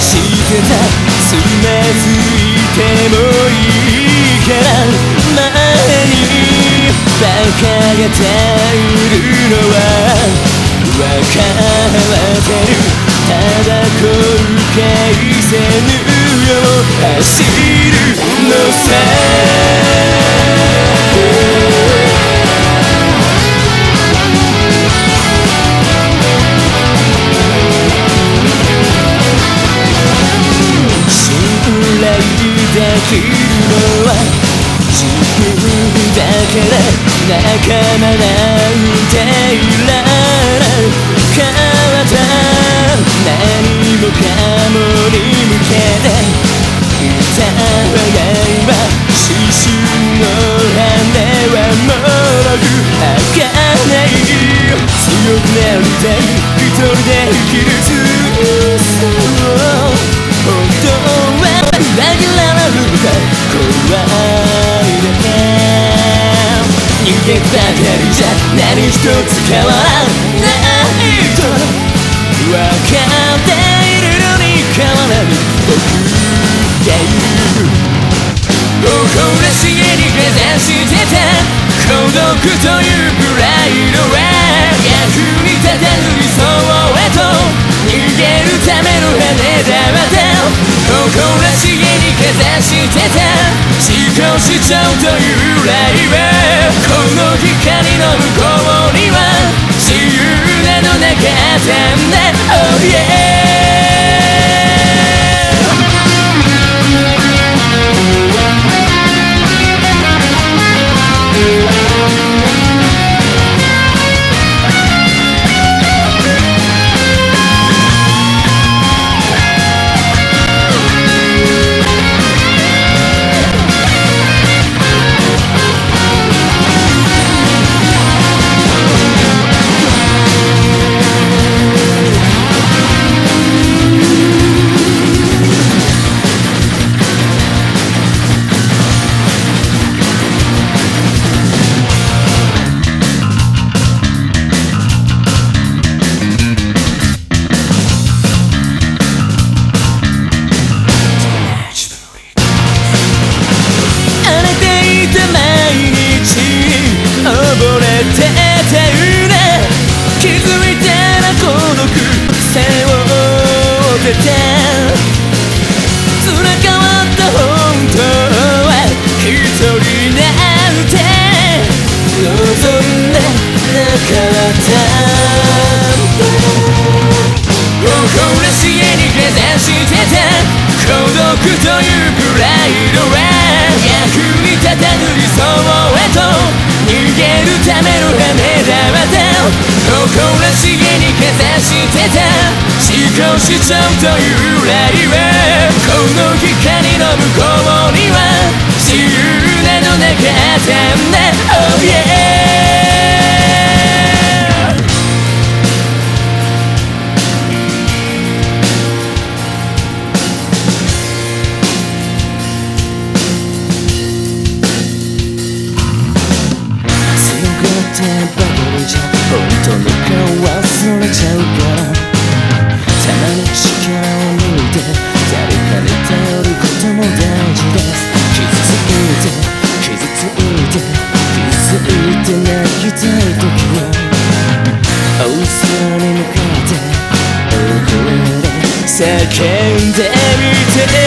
してたつまずいてもいいから前にバカが頼るのは分かってるただ後悔せぬよ走るのさきるのは自分だけだ仲間なんていらない変わった何もかもに向けて疑いは刺繍の羽はもろく開かない強くなりたい一人で生きる強さを本当は紛れ生きる嘘を本当は裏切られるか怖いだけ逃げばかりじゃ何一つ変わらないと分かっているのに変わらぬ僕がいる誇らしげに目指してた孤独というプライドは役に立たぬ理想へと逃げるための羽だまた誇らしげにかざしてた思考しちゃうというライブこの光の向こうには自由なのなかったんだ Oh yeah 誇らしげにかざしてた思考しちゃうというライはこの光の向こう叫んでみて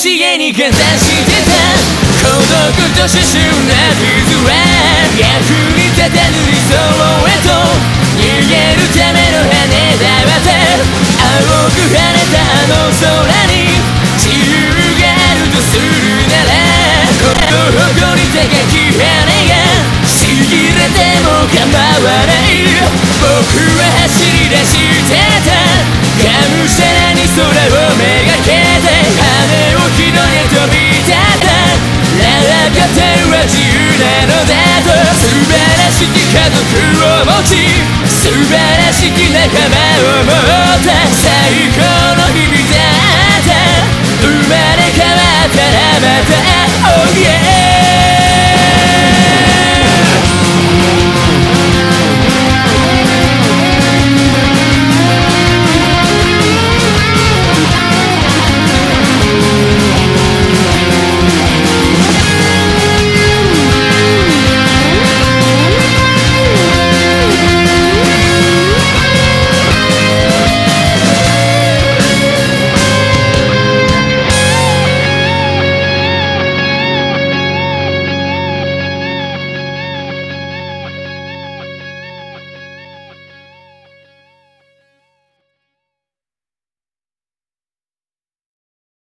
しげにかざしてた。孤独と思春な傷は役に立た。塗りそろへと逃げるた。めの羽だわて青く構わない僕は走り出してたがむしゃらに空をめがけて羽を広げ飛び立ったらかては自由なのだと素晴らしき家族を持ち素晴らしき仲間を持った最高